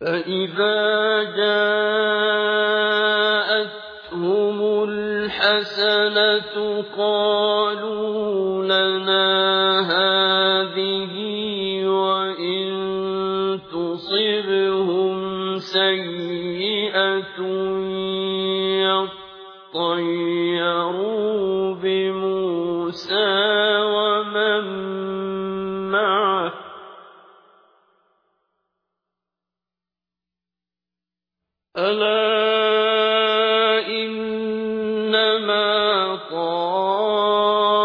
فَإِذَا جَاءَتْهُمُ الْحَسَنَةُ قَالُوا لَنَا طَائِرُهُمْ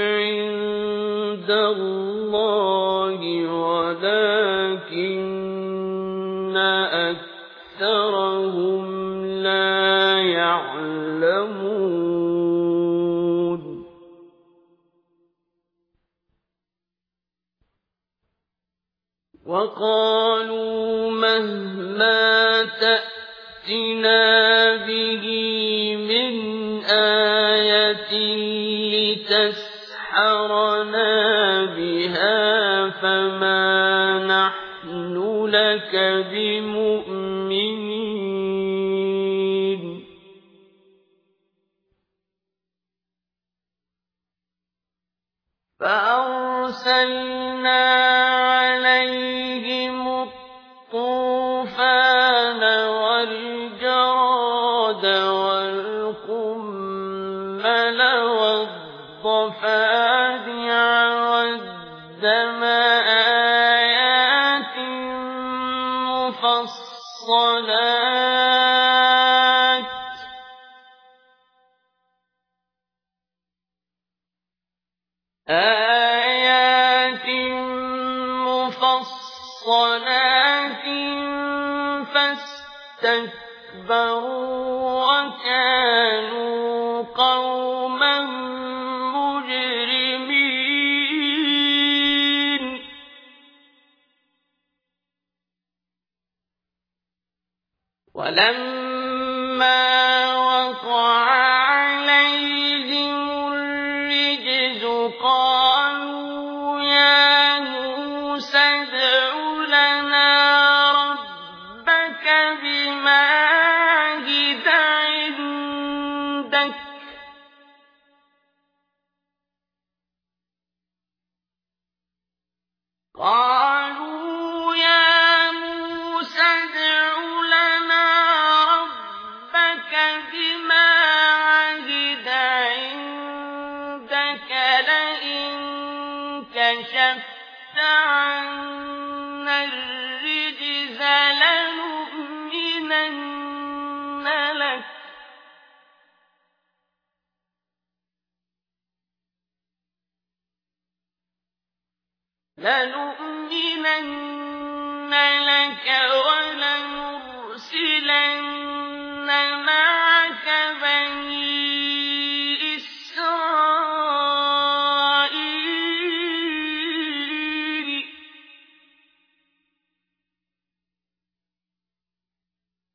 عِندَ اللَّهِ وَلَٰكِنَّ أَكْثَرَهُمْ لَا يَعْلَمُونَ وَقَالُوا مَهْمَا تَأْتِنَا بِهِ لِّتَسْحَرَنَا بِهَا فَمَا نَحْنُ لَكَ بِمُؤْمِنِينَ فَأَرْسَلْنَا مُّفَصَّلَاتٍ فَاسْتَكْبَرُوا وَكَانُوا قَوْمًا وَلَمَّا وَقَعَ كَشَفْتَ عَنَّا الرِّجْزَ لَنُؤْمِنَنَّ لَكَ وَلَنُرْسِلَنَّ مَعَكَ بَنِي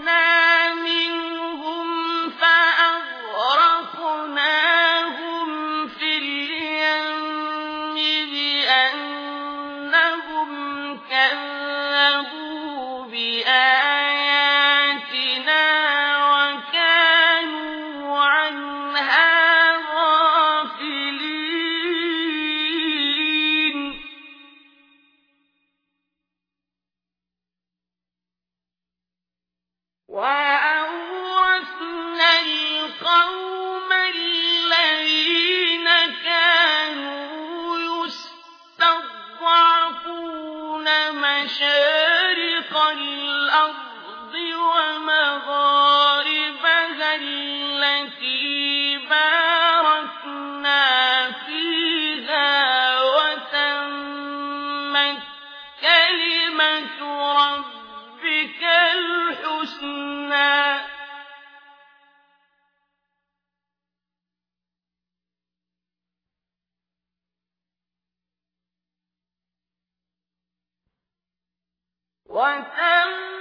مِنْهُمْ مَشَارِقَ الْأَرْضِ وتمت